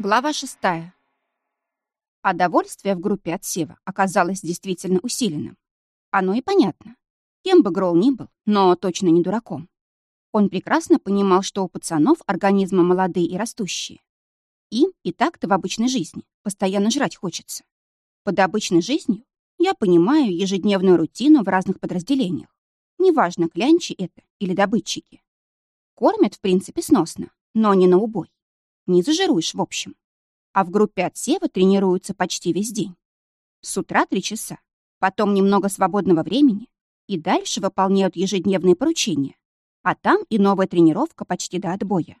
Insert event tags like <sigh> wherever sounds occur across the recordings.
Глава шестая. А довольствие в группе отсева оказалось действительно усиленным. Оно и понятно. Кем бы Грол ни был, но точно не дураком. Он прекрасно понимал, что у пацанов организмы молодые и растущие. Им и так-то в обычной жизни постоянно жрать хочется. Под обычной жизнью я понимаю ежедневную рутину в разных подразделениях. Неважно, клянчи это или добытчики. Кормят, в принципе, сносно, но не на убой. Не зажируешь, в общем. А в группе отсева тренируются почти весь день. С утра три часа, потом немного свободного времени и дальше выполняют ежедневные поручения. А там и новая тренировка почти до отбоя.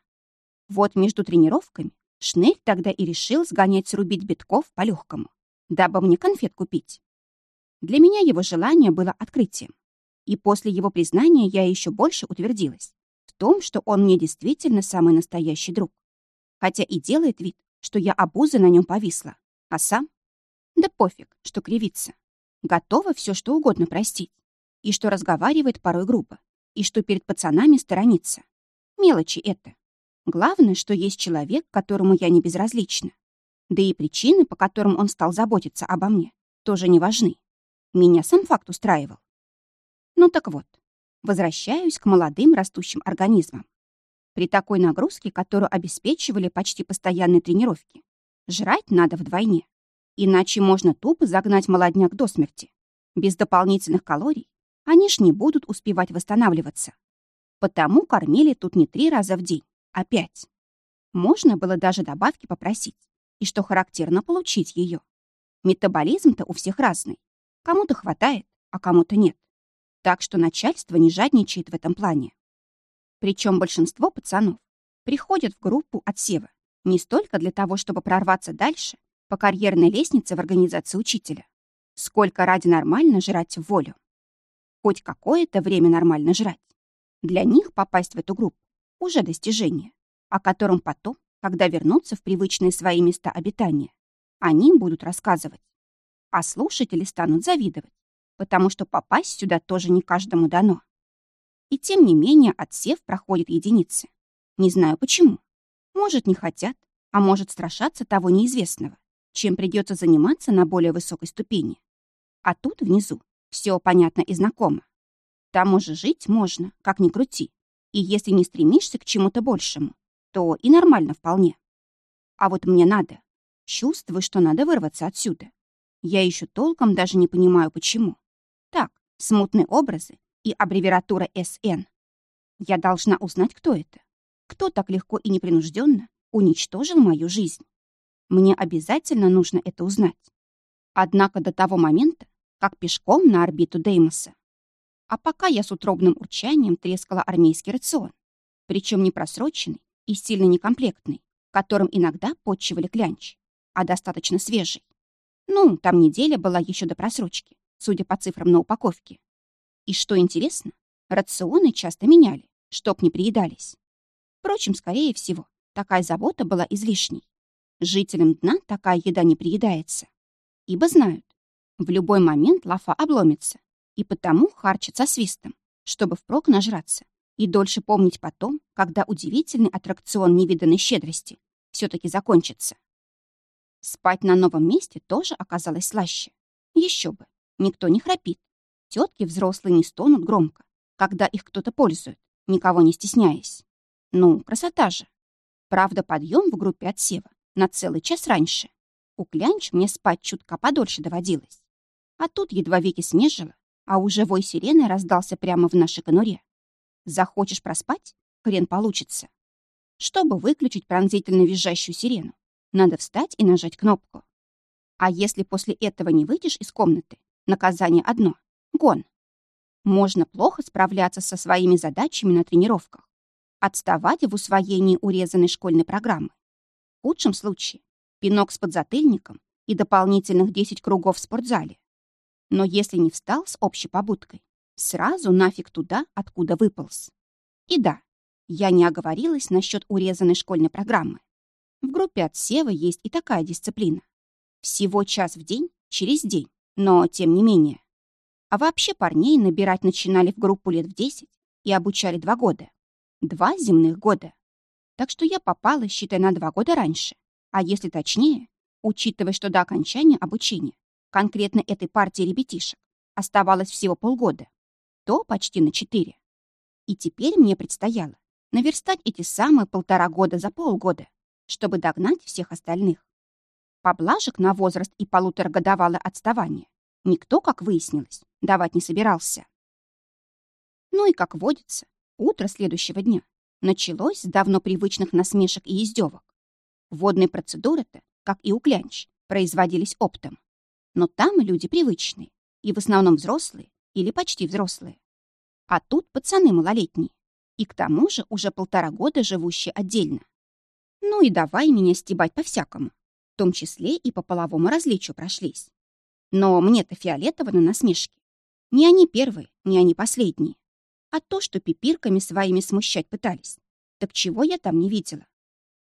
Вот между тренировками Шнель тогда и решил сгонять срубить битков по-легкому, дабы мне конфет купить. Для меня его желание было открытием. И после его признания я еще больше утвердилась в том, что он мне действительно самый настоящий друг хотя и делает вид, что я обуза на нем повисла. А сам? Да пофиг, что кривится. Готова все что угодно простить. И что разговаривает порой грубо. И что перед пацанами сторонится. Мелочи это. Главное, что есть человек, которому я не безразлична. Да и причины, по которым он стал заботиться обо мне, тоже не важны. Меня сам факт устраивал. Ну так вот, возвращаюсь к молодым растущим организмам. При такой нагрузке, которую обеспечивали почти постоянные тренировки, жрать надо вдвойне. Иначе можно тупо загнать молодняк до смерти. Без дополнительных калорий они ж не будут успевать восстанавливаться. Потому кормили тут не три раза в день, а пять. Можно было даже добавки попросить. И что характерно, получить ее. Метаболизм-то у всех разный. Кому-то хватает, а кому-то нет. Так что начальство не жадничает в этом плане. Причем большинство пацанов приходят в группу отсева не столько для того, чтобы прорваться дальше по карьерной лестнице в организации учителя, сколько ради нормально жрать волю. Хоть какое-то время нормально жрать. Для них попасть в эту группу уже достижение, о котором потом, когда вернутся в привычные свои места обитания, они будут рассказывать. А слушатели станут завидовать, потому что попасть сюда тоже не каждому дано. И тем не менее отсев проходит единицы. Не знаю почему. Может, не хотят, а может, страшаться того неизвестного, чем придется заниматься на более высокой ступени. А тут внизу все понятно и знакомо. Там уже жить можно, как ни крути. И если не стремишься к чему-то большему, то и нормально вполне. А вот мне надо. Чувствую, что надо вырваться отсюда. Я еще толком даже не понимаю, почему. Так, смутные образы и аббревиатура СН. Я должна узнать, кто это. Кто так легко и непринужденно уничтожил мою жизнь. Мне обязательно нужно это узнать. Однако до того момента, как пешком на орбиту Деймоса. А пока я с утробным урчанием трескала армейский рацион, причем не просроченный и сильно некомплектный, которым иногда подчивали клянч, а достаточно свежий. Ну, там неделя была еще до просрочки, судя по цифрам на упаковке. И что интересно, рационы часто меняли, чтоб не приедались. Впрочем, скорее всего, такая забота была излишней. Жителям дна такая еда не приедается. Ибо знают, в любой момент лафа обломится, и потому харчат со свистом, чтобы впрок нажраться и дольше помнить потом, когда удивительный аттракцион невиданной щедрости все-таки закончится. Спать на новом месте тоже оказалось слаще. Еще бы, никто не храпит, Тетки взрослые не стонут громко, когда их кто-то пользует, никого не стесняясь. Ну, красота же. Правда, подъем в группе отсева на целый час раньше. У клянч мне спать чутка подольше доводилось. А тут едва веки смежила, а уже вой сирены раздался прямо в нашей конуре. Захочешь проспать? Хрен получится. Чтобы выключить пронзительно визжащую сирену, надо встать и нажать кнопку. А если после этого не выйдешь из комнаты, наказание одно Гон. Можно плохо справляться со своими задачами на тренировках, отставать в усвоении урезанной школьной программы. В худшем случае пинок с подзатыльником и дополнительных 10 кругов в спортзале. Но если не встал с общей побудкой, сразу нафиг туда, откуда выполз. И да, я не оговорилась насчет урезанной школьной программы. В группе отсева есть и такая дисциплина. Всего час в день, через день, но тем не менее. А вообще парней набирать начинали в группу лет в 10 и обучали два года. Два земных года. Так что я попала, считай, на два года раньше. А если точнее, учитывая, что до окончания обучения конкретно этой партии ребятишек оставалось всего полгода, то почти на четыре. И теперь мне предстояло наверстать эти самые полтора года за полгода, чтобы догнать всех остальных. Поблажек на возраст и полуторагодовалое отставание никто, как выяснилось, давать не собирался. Ну и, как водится, утро следующего дня началось с давно привычных насмешек и издевок. Водные процедуры-то, как и у клянч, производились оптом. Но там люди привычные, и в основном взрослые или почти взрослые. А тут пацаны малолетние, и к тому же уже полтора года живущие отдельно. Ну и давай меня стебать по-всякому, в том числе и по половому различию прошлись. Но мне-то фиолетово на насмешки. Не они первые, не они последние. А то, что пипирками своими смущать пытались, так чего я там не видела?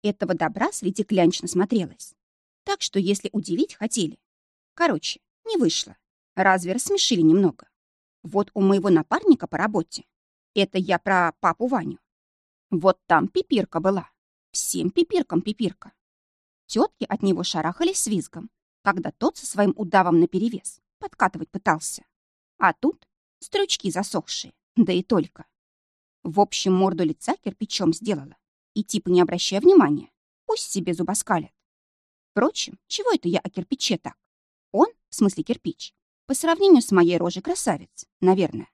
Этого добра среди клянч насмотрелась. Так что, если удивить хотели... Короче, не вышло. Разве рассмешили немного? Вот у моего напарника по работе. Это я про папу Ваню. Вот там пипирка была. Всем пипиркам пипирка. Тетки от него шарахались с визгом, когда тот со своим удавом наперевес подкатывать пытался. А тут стручки засохшие, <laughs> да и только. В общем, морду лица кирпичом сделала. И типа не обращая внимания, пусть себе зубоскалят. Впрочем, чего это я о кирпиче так? Он, в смысле кирпич, по сравнению с моей рожей красавец, наверное.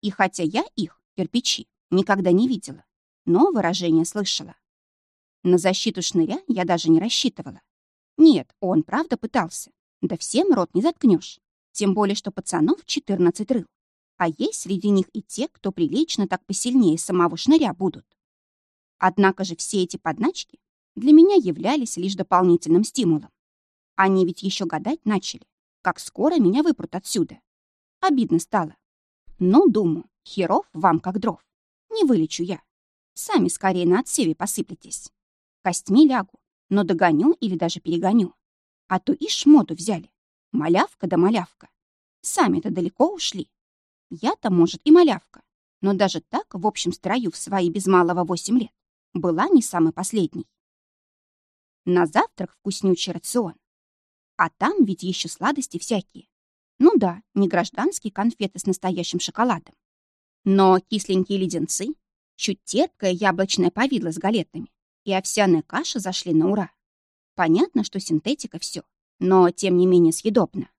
И хотя я их, кирпичи, никогда не видела, но выражение слышала. На защиту шныря я даже не рассчитывала. Нет, он правда пытался. Да всем рот не заткнешь. Тем более, что пацанов 14 рыл. А есть среди них и те, кто прилично так посильнее самого шныря будут. Однако же все эти подначки для меня являлись лишь дополнительным стимулом. Они ведь еще гадать начали, как скоро меня выпрут отсюда. Обидно стало. Ну, думаю, херов вам как дров. Не вылечу я. Сами скорее на отсеве посыплетесь. Костьми лягу, но догоню или даже перегоню. А то и шмоту взяли. Малявка да малявка. Сами-то далеко ушли. Я-то, может, и малявка. Но даже так, в общем строю в свои без малого восемь лет, была не самой последней. На завтрак вкуснючий рацион. А там ведь еще сладости всякие. Ну да, не гражданские конфеты с настоящим шоколадом. Но кисленькие леденцы, чуть терпкое яблочное повидло с галетами и овсяная каша зашли на ура. Понятно, что синтетика все, но тем не менее съедобно.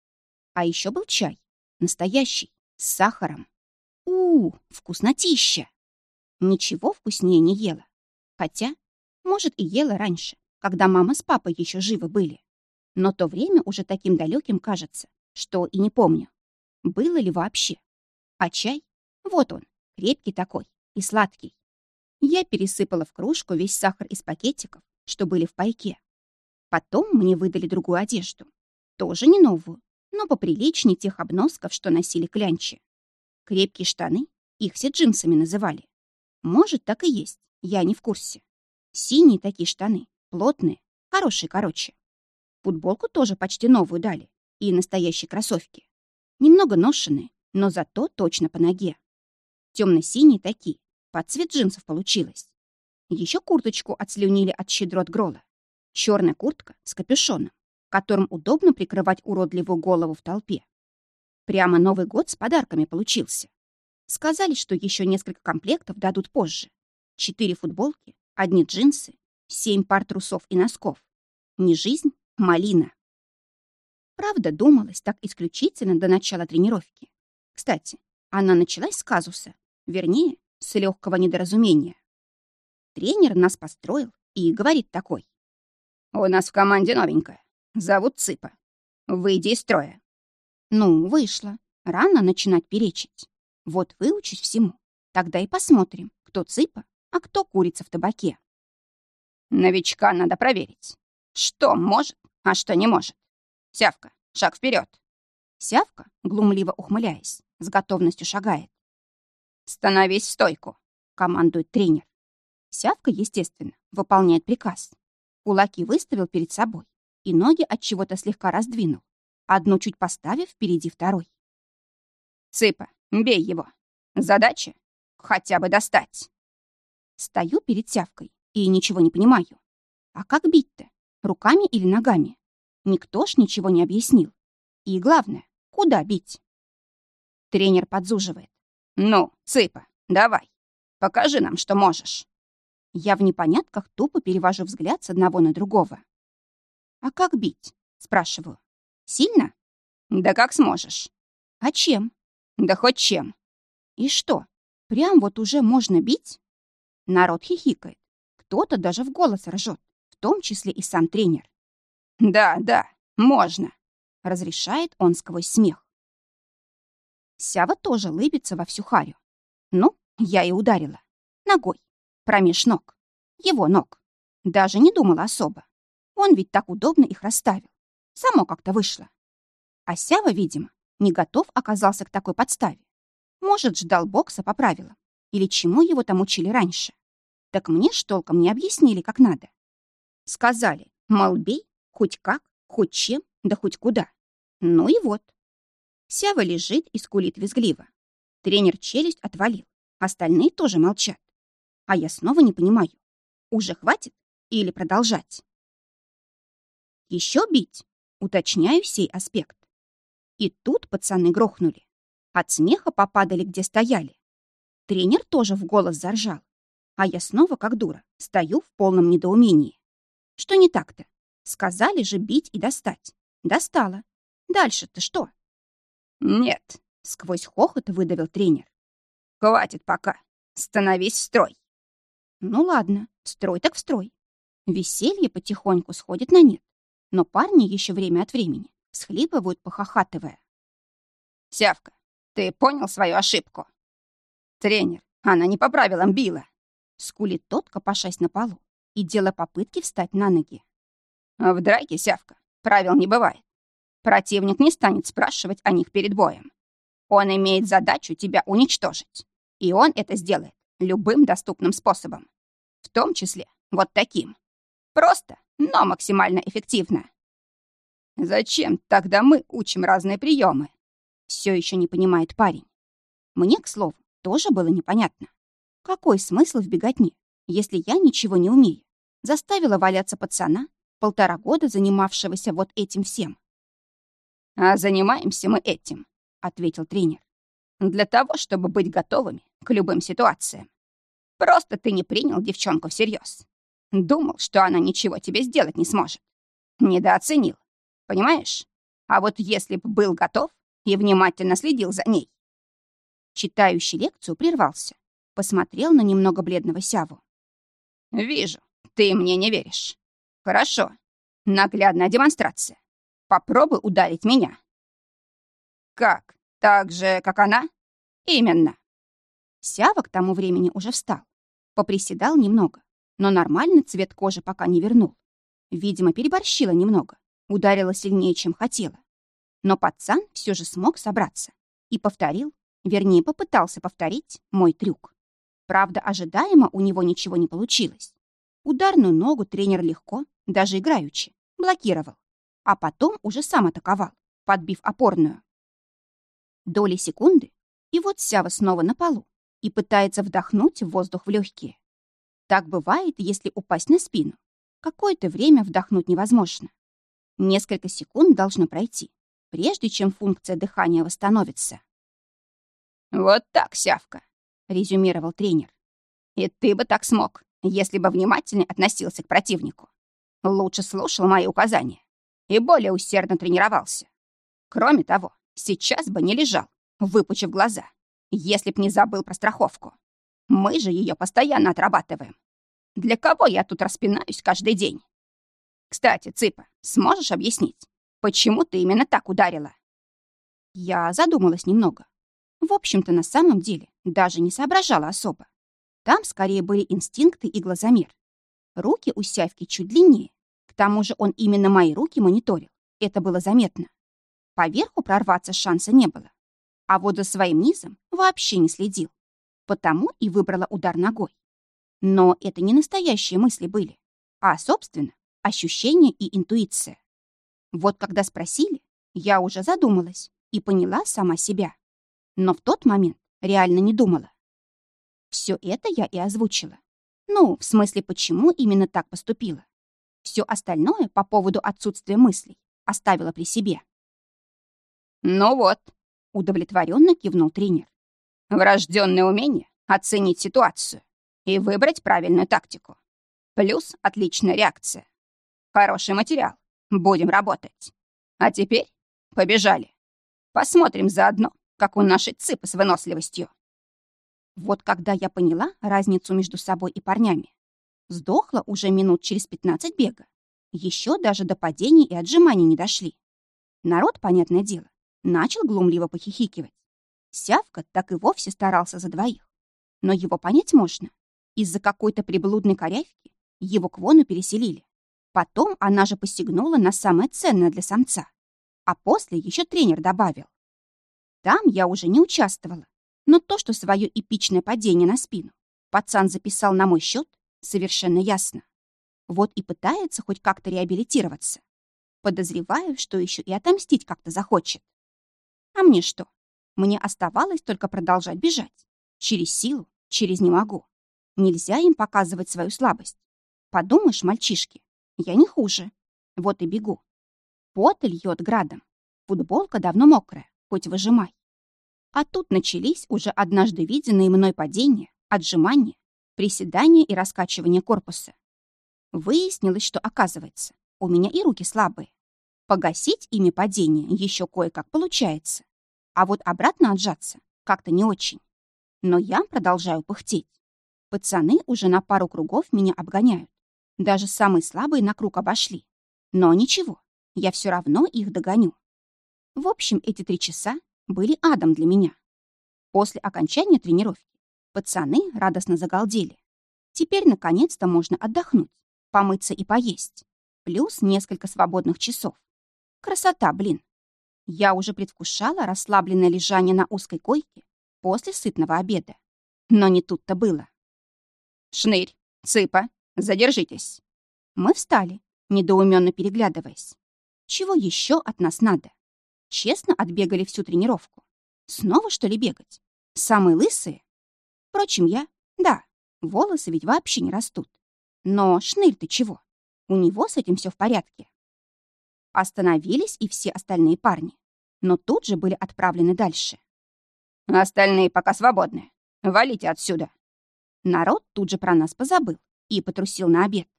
А еще был чай, настоящий, с сахаром. у, -у вкуснотища! Ничего вкуснее не ела. Хотя, может, и ела раньше, когда мама с папой еще живы были. Но то время уже таким далеким кажется, что и не помню. Было ли вообще? А чай? Вот он, крепкий такой и сладкий. Я пересыпала в кружку весь сахар из пакетиков, что были в пайке. Потом мне выдали другую одежду. Тоже не новую, но поприличнее тех обносков, что носили клянчи. Крепкие штаны, их все джинсами называли. Может, так и есть, я не в курсе. Синие такие штаны, плотные, хорошие короче. Футболку тоже почти новую дали. И настоящие кроссовки. Немного ношеные, но зато точно по ноге. Темно-синие такие, под цвет джинсов получилось. Еще курточку отслюнили от щедрот Грола. Черная куртка с капюшоном, которым удобно прикрывать уродливую голову в толпе. Прямо Новый год с подарками получился. Сказали, что еще несколько комплектов дадут позже. Четыре футболки, одни джинсы, семь пар трусов и носков. Не жизнь, Малина. Правда, думалась так исключительно до начала тренировки. Кстати, она началась с казуса, вернее, с легкого недоразумения. Тренер нас построил и говорит такой. «У нас в команде новенькая. Зовут Цыпа. Выйди из строя». Ну, вышло. Рано начинать перечить. Вот выучусь всему. Тогда и посмотрим, кто Цыпа, а кто курица в табаке. Новичка надо проверить. Что может, а что не может. Сявка, шаг вперед. Сявка, глумливо ухмыляясь, с готовностью шагает. «Становись в стойку!» — командует тренер. Сявка, естественно, выполняет приказ. Кулаки выставил перед собой и ноги от чего-то слегка раздвинул, одну чуть поставив впереди второй. «Цыпа, бей его! Задача — хотя бы достать!» Стою перед Сявкой и ничего не понимаю. А как бить-то? руками или ногами. Никто ж ничего не объяснил. И главное, куда бить? Тренер подзуживает. «Ну, цыпа, давай, покажи нам, что можешь». Я в непонятках тупо перевожу взгляд с одного на другого. «А как бить?» — спрашиваю. «Сильно?» «Да как сможешь». «А чем?» «Да хоть чем». «И что, прям вот уже можно бить?» Народ хихикает. Кто-то даже в голос ржет, в том числе и сам тренер. «Да, да, можно», — разрешает он сквозь смех. Сява тоже лыбится во всю харю. Ну, я и ударила. Ногой. Промеж ног. Его ног. Даже не думала особо. Он ведь так удобно их расставил. Само как-то вышло. А Сява, видимо, не готов оказался к такой подставе. Может, ждал бокса по правилам. Или чему его там учили раньше. Так мне ж толком не объяснили, как надо. Сказали, мол, бей, хоть как, хоть чем, да хоть куда. Ну и вот. Сява лежит и скулит визгливо. Тренер челюсть отвалил. Остальные тоже молчат. А я снова не понимаю, уже хватит или продолжать? Еще бить? Уточняю сей аспект. И тут пацаны грохнули. От смеха попадали, где стояли. Тренер тоже в голос заржал. А я снова, как дура, стою в полном недоумении. Что не так-то? Сказали же бить и достать. Достала. Дальше-то что? Нет, сквозь хохот выдавил тренер. Хватит пока. Становись в строй. Ну ладно, строй так строй. Веселье потихоньку сходит на нет, но парни еще время от времени схлипывают, похохатывая. «Сявка, ты понял свою ошибку?» «Тренер, она не по правилам била!» Скулит тот, копошась на полу, и делая попытки встать на ноги. «В драке, Сявка, правил не бывает. Противник не станет спрашивать о них перед боем. Он имеет задачу тебя уничтожить, и он это сделает любым доступным способом. В том числе вот таким. Просто, но максимально эффективно. Зачем тогда мы учим разные приемы? Все еще не понимает парень. Мне, к слову, тоже было непонятно. Какой смысл в беготне, если я ничего не умею? Заставила валяться пацана, полтора года занимавшегося вот этим всем. «А занимаемся мы этим», — ответил тренер. «Для того, чтобы быть готовыми к любым ситуациям. Просто ты не принял девчонку всерьез. Думал, что она ничего тебе сделать не сможет. Недооценил. Понимаешь? А вот если бы был готов и внимательно следил за ней. Читающий лекцию прервался. Посмотрел на немного бледного Сяву. «Вижу, ты мне не веришь. Хорошо. Наглядная демонстрация. Попробуй ударить меня». «Как? Так же, как она?» «Именно. Сява к тому времени уже встал. Поприседал немного, но нормальный цвет кожи пока не вернул. Видимо, переборщила немного, ударила сильнее, чем хотела. Но пацан все же смог собраться и повторил, вернее, попытался повторить мой трюк. Правда, ожидаемо у него ничего не получилось. Ударную ногу тренер легко, даже играючи, блокировал, а потом уже сам атаковал, подбив опорную. Доли секунды, и вот Сява снова на полу, и пытается вдохнуть воздух в легкие. Так бывает, если упасть на спину. Какое-то время вдохнуть невозможно. Несколько секунд должно пройти, прежде чем функция дыхания восстановится. «Вот так, Сявка», — резюмировал тренер. «И ты бы так смог, если бы внимательнее относился к противнику. Лучше слушал мои указания и более усердно тренировался. Кроме того, сейчас бы не лежал, выпучив глаза, если б не забыл про страховку. Мы же ее постоянно отрабатываем. Для кого я тут распинаюсь каждый день? Кстати, Цыпа, сможешь объяснить, почему ты именно так ударила? Я задумалась немного. В общем-то, на самом деле, даже не соображала особо. Там скорее были инстинкты и глазомер. Руки у Сявки чуть длиннее. К тому же он именно мои руки мониторил. Это было заметно. Поверху прорваться шанса не было а вот за своим низом вообще не следил. Потому и выбрала удар ногой. Но это не настоящие мысли были, а, собственно, ощущения и интуиция. Вот когда спросили, я уже задумалась и поняла сама себя. Но в тот момент реально не думала. Все это я и озвучила. Ну, в смысле, почему именно так поступила. Все остальное по поводу отсутствия мыслей оставила при себе. «Ну вот», — удовлетворенно кивнул тренер. «Врожденное умение оценить ситуацию и выбрать правильную тактику. Плюс отличная реакция. Хороший материал. Будем работать. А теперь побежали. Посмотрим заодно, как у нашей цыпы с выносливостью. Вот когда я поняла разницу между собой и парнями, сдохла уже минут через 15 бега. Еще даже до падений и отжиманий не дошли. Народ, понятное дело, начал глумливо похихикивать. Сявка так и вовсе старался за двоих. Но его понять можно. Из-за какой-то приблудной корявки его к вону переселили. Потом она же посягнула на самое ценное для самца. А после еще тренер добавил. Там я уже не участвовала, но то, что свое эпичное падение на спину пацан записал на мой счет, совершенно ясно. Вот и пытается хоть как-то реабилитироваться. Подозреваю, что еще и отомстить как-то захочет. А мне что? Мне оставалось только продолжать бежать. Через силу, через не могу. Нельзя им показывать свою слабость. Подумаешь, мальчишки, я не хуже. Вот и бегу. Пот льет градом. Футболка давно мокрая, хоть выжимай. А тут начались уже однажды виденные мной падения, отжимания, приседания и раскачивания корпуса. Выяснилось, что, оказывается, у меня и руки слабые. Погасить ими падение еще кое-как получается. А вот обратно отжаться как-то не очень. Но я продолжаю пыхтеть. Пацаны уже на пару кругов меня обгоняют. Даже самые слабые на круг обошли. Но ничего, я все равно их догоню. В общем, эти три часа были адом для меня. После окончания тренировки пацаны радостно загалдели. Теперь, наконец-то, можно отдохнуть, помыться и поесть. Плюс несколько свободных часов. Красота, блин. Я уже предвкушала расслабленное лежание на узкой койке после сытного обеда. Но не тут-то было. «Шнырь, цыпа, задержитесь». Мы встали, недоуменно переглядываясь. Чего еще от нас надо? Честно отбегали всю тренировку. Снова, что ли, бегать? Самые лысые? Впрочем, я... Да, волосы ведь вообще не растут. Но шнырь ты чего? У него с этим все в порядке. Остановились и все остальные парни, но тут же были отправлены дальше. «Остальные пока свободны. Валите отсюда!» Народ тут же про нас позабыл и потрусил на обед.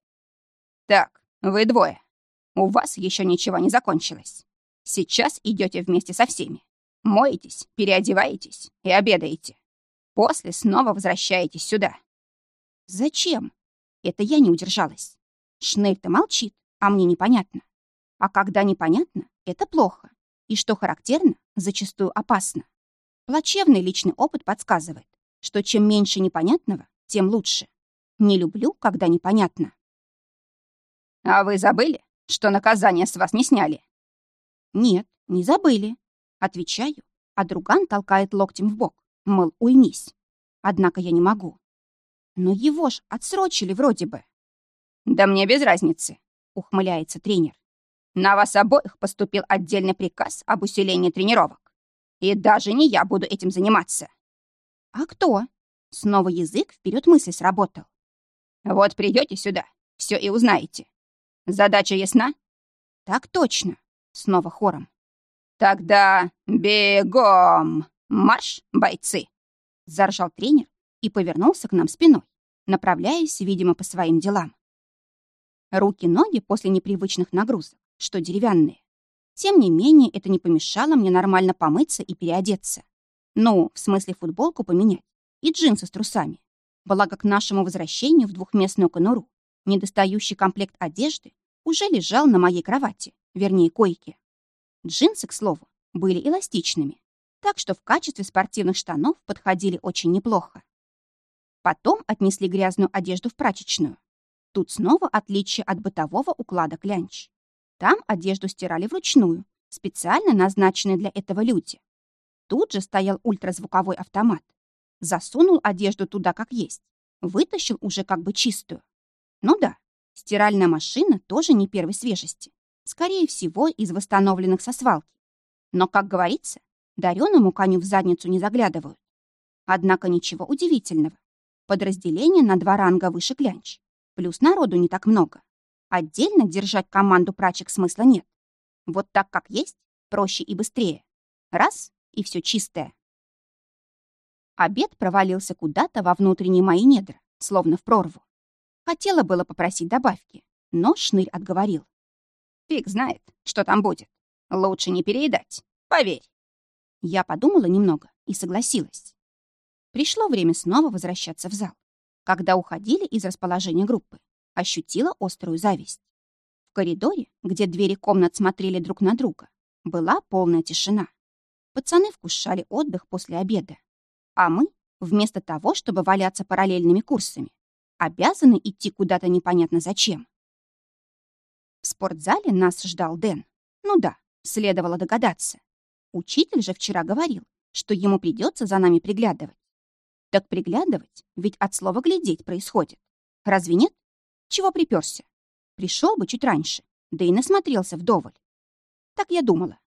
«Так, вы двое. У вас еще ничего не закончилось. Сейчас идете вместе со всеми. Моетесь, переодеваетесь и обедаете. После снова возвращаетесь сюда. Зачем? Это я не удержалась. Шнель-то молчит, а мне непонятно. А когда непонятно, это плохо. И что характерно, зачастую опасно. Плачевный личный опыт подсказывает, что чем меньше непонятного, тем лучше. Не люблю, когда непонятно. А вы забыли, что наказание с вас не сняли? «Нет, не забыли». Отвечаю, а друган толкает локтем в бок, мол, уймись. Однако я не могу. Но его ж отсрочили вроде бы. «Да мне без разницы», — ухмыляется тренер. «На вас обоих поступил отдельный приказ об усилении тренировок. И даже не я буду этим заниматься». «А кто?» Снова язык вперед мысли сработал. «Вот придете сюда, все и узнаете. Задача ясна?» «Так точно. Снова хором. «Тогда бегом! Марш, бойцы!» Заржал тренер и повернулся к нам спиной, направляясь, видимо, по своим делам. Руки-ноги после непривычных нагрузок, что деревянные. Тем не менее, это не помешало мне нормально помыться и переодеться. Ну, в смысле футболку поменять и джинсы с трусами. Благо к нашему возвращению в двухместную конуру недостающий комплект одежды уже лежал на моей кровати, вернее, койке. Джинсы, к слову, были эластичными, так что в качестве спортивных штанов подходили очень неплохо. Потом отнесли грязную одежду в прачечную. Тут снова отличие от бытового уклада клянч. Там одежду стирали вручную, специально назначенные для этого люди. Тут же стоял ультразвуковой автомат. Засунул одежду туда как есть, вытащил уже как бы чистую. Ну да, стиральная машина тоже не первой свежести. Скорее всего, из восстановленных со свалки. Но, как говорится, дареному коню в задницу не заглядывают. Однако ничего удивительного. Подразделение на два ранга выше клянч. Плюс народу не так много. Отдельно держать команду прачек смысла нет. Вот так, как есть, проще и быстрее. Раз — и все чистое. Обед провалился куда-то во внутренние мои недра, словно в прорву. Хотела было попросить добавки, но Шнырь отговорил. Фиг знает, что там будет. Лучше не переедать, поверь. Я подумала немного и согласилась. Пришло время снова возвращаться в зал. Когда уходили из расположения группы, ощутила острую зависть. В коридоре, где двери комнат смотрели друг на друга, была полная тишина. Пацаны вкушали отдых после обеда. А мы, вместо того, чтобы валяться параллельными курсами, обязаны идти куда-то непонятно зачем. В спортзале нас ждал Дэн. Ну да, следовало догадаться. Учитель же вчера говорил, что ему придется за нами приглядывать. Так приглядывать, ведь от слова «глядеть» происходит. Разве нет? Чего приперся? Пришел бы чуть раньше, да и насмотрелся вдоволь. Так я думала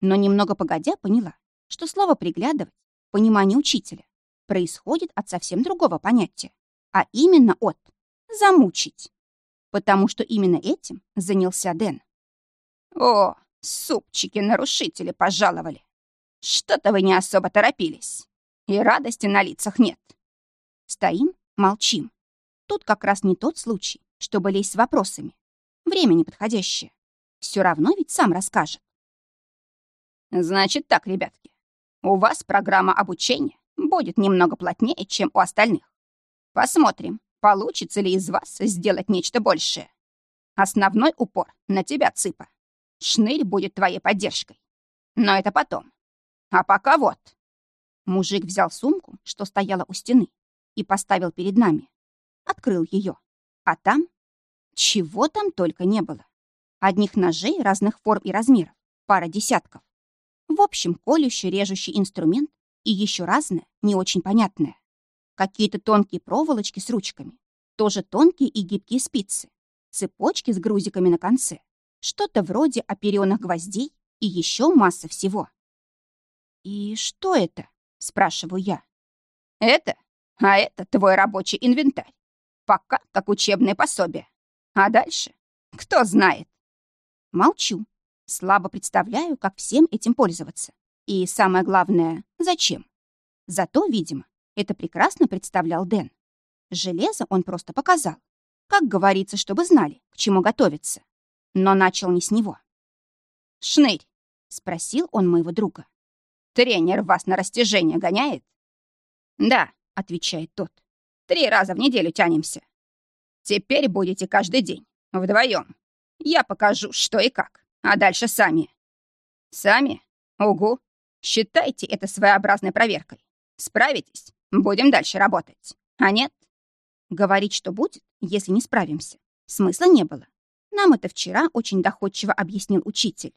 но немного погодя поняла, что слово «приглядывать» в понимании учителя происходит от совсем другого понятия, а именно от «замучить», потому что именно этим занялся Дэн. «О, супчики-нарушители пожаловали! Что-то вы не особо торопились, и радости на лицах нет». Стоим, молчим. Тут как раз не тот случай, чтобы лезть с вопросами. Время неподходящее. Все равно ведь сам расскажет. Значит так, ребятки, у вас программа обучения будет немного плотнее, чем у остальных. Посмотрим, получится ли из вас сделать нечто большее. Основной упор на тебя, Цыпа. Шнырь будет твоей поддержкой. Но это потом. А пока вот. Мужик взял сумку, что стояла у стены, и поставил перед нами. Открыл ее. А там... Чего там только не было. Одних ножей разных форм и размеров, пара десятков. В общем, колющий, режущий инструмент и еще разное, не очень понятное. Какие-то тонкие проволочки с ручками, тоже тонкие и гибкие спицы, цепочки с грузиками на конце, что-то вроде оперенных гвоздей и еще масса всего. «И что это?» — спрашиваю я. «Это? А это твой рабочий инвентарь. Пока как учебное пособие. А дальше? Кто знает?» Молчу, Слабо представляю, как всем этим пользоваться. И самое главное, зачем. Зато, видимо, это прекрасно представлял Дэн. Железо он просто показал. Как говорится, чтобы знали, к чему готовиться. Но начал не с него. «Шнырь», — спросил он моего друга. «Тренер вас на растяжение гоняет?» «Да», — отвечает тот. «Три раза в неделю тянемся. Теперь будете каждый день, вдвоем. Я покажу, что и как а дальше сами. Сами? Угу. Считайте это своеобразной проверкой. Справитесь? Будем дальше работать. А нет? Говорить, что будет, если не справимся, смысла не было. Нам это вчера очень доходчиво объяснил учитель.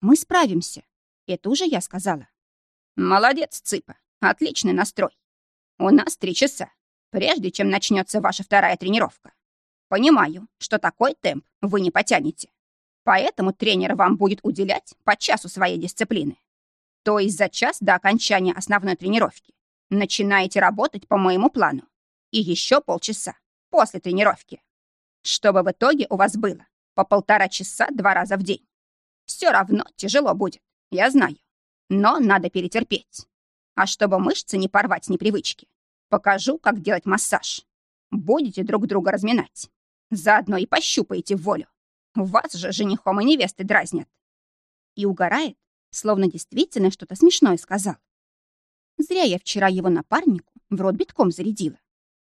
Мы справимся. Это уже я сказала. Молодец, Цыпа. Отличный настрой. У нас три часа, прежде чем начнется ваша вторая тренировка. Понимаю, что такой темп вы не потянете. Поэтому тренер вам будет уделять по часу своей дисциплины. То есть за час до окончания основной тренировки начинаете работать по моему плану. И еще полчаса после тренировки. Чтобы в итоге у вас было по полтора часа два раза в день. Все равно тяжело будет, я знаю. Но надо перетерпеть. А чтобы мышцы не порвать с непривычки, покажу, как делать массаж. Будете друг друга разминать. Заодно и пощупаете волю. Вас же женихом и невестой дразнят. И угорает, словно действительно что-то смешное сказал. Зря я вчера его напарнику в рот битком зарядила.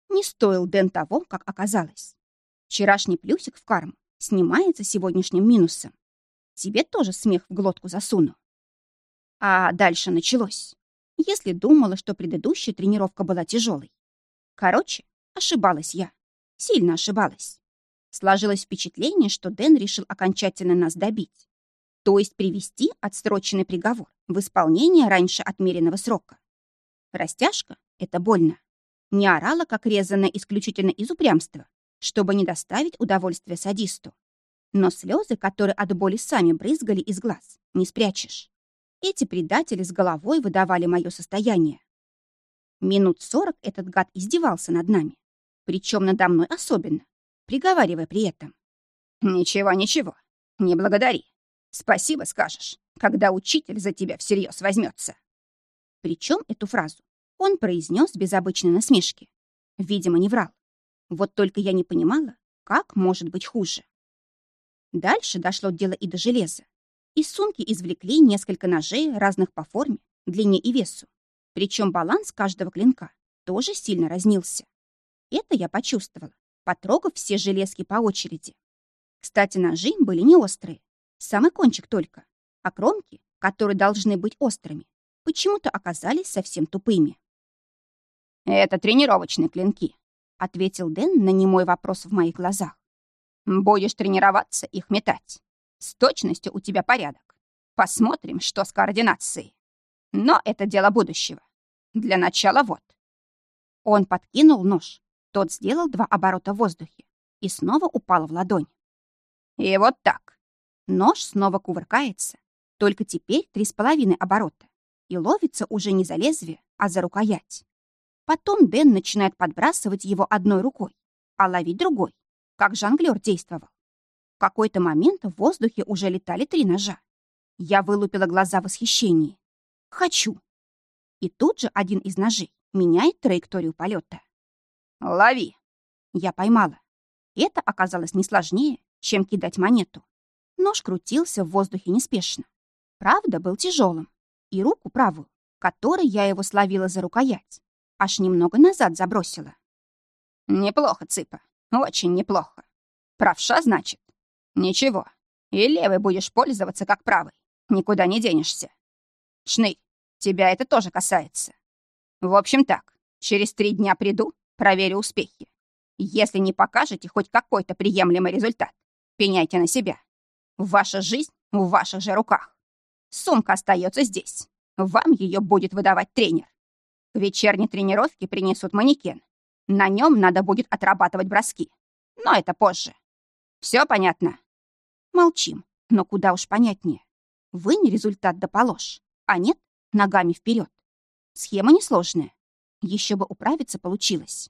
Не стоил Дэн того, как оказалось. Вчерашний плюсик в карму снимается сегодняшним минусом. Тебе тоже смех в глотку засуну. А дальше началось. Если думала, что предыдущая тренировка была тяжелой. Короче, ошибалась я. Сильно ошибалась. Сложилось впечатление, что Дэн решил окончательно нас добить. То есть привести отсроченный приговор в исполнение раньше отмеренного срока. Растяжка — это больно. Не орала, как резанная исключительно из упрямства, чтобы не доставить удовольствие садисту. Но слезы, которые от боли сами брызгали из глаз, не спрячешь. Эти предатели с головой выдавали мое состояние. Минут сорок этот гад издевался над нами. Причем надо мной особенно приговаривая при этом. Ничего, ничего. Не благодари. Спасибо скажешь, когда учитель за тебя всерьез возьмется. Причем эту фразу он произнес без обычной насмешки. Видимо, не врал. Вот только я не понимала, как может быть хуже. Дальше дошло дело и до железа. Из сумки извлекли несколько ножей разных по форме, длине и весу. Причем баланс каждого клинка тоже сильно разнился. Это я почувствовала, потрогав все железки по очереди. Кстати, ножи были не острые, самый кончик только, а кромки, которые должны быть острыми, почему-то оказались совсем тупыми. «Это тренировочные клинки», — ответил Дэн на немой вопрос в моих глазах. «Будешь тренироваться их метать. С точностью у тебя порядок. Посмотрим, что с координацией. Но это дело будущего. Для начала вот». Он подкинул нож. Тот сделал два оборота в воздухе и снова упал в ладонь. И вот так. Нож снова кувыркается, только теперь три с половиной оборота, и ловится уже не за лезвие, а за рукоять. Потом Дэн начинает подбрасывать его одной рукой, а ловить другой, как жонглёр действовал. В какой-то момент в воздухе уже летали три ножа. Я вылупила глаза в восхищении. «Хочу!» И тут же один из ножей меняет траекторию полета. «Лови!» Я поймала. Это оказалось не сложнее, чем кидать монету. Нож крутился в воздухе неспешно. Правда, был тяжелым. И руку правую, которой я его словила за рукоять, аж немного назад забросила. Неплохо, Цыпа, очень неплохо. Правша, значит? Ничего. И левой будешь пользоваться как правой. Никуда не денешься. Шнырь, тебя это тоже касается. В общем так, через три дня приду, проверю успехи. Если не покажете хоть какой-то приемлемый результат, пеняйте на себя. Ваша жизнь в ваших же руках. Сумка остается здесь. Вам ее будет выдавать тренер. К вечерней тренировке принесут манекен. На нем надо будет отрабатывать броски. Но это позже. Все понятно? Молчим, но куда уж понятнее. Вынь результат да положь, а нет, ногами вперед. Схема несложная. Еще бы управиться получилось.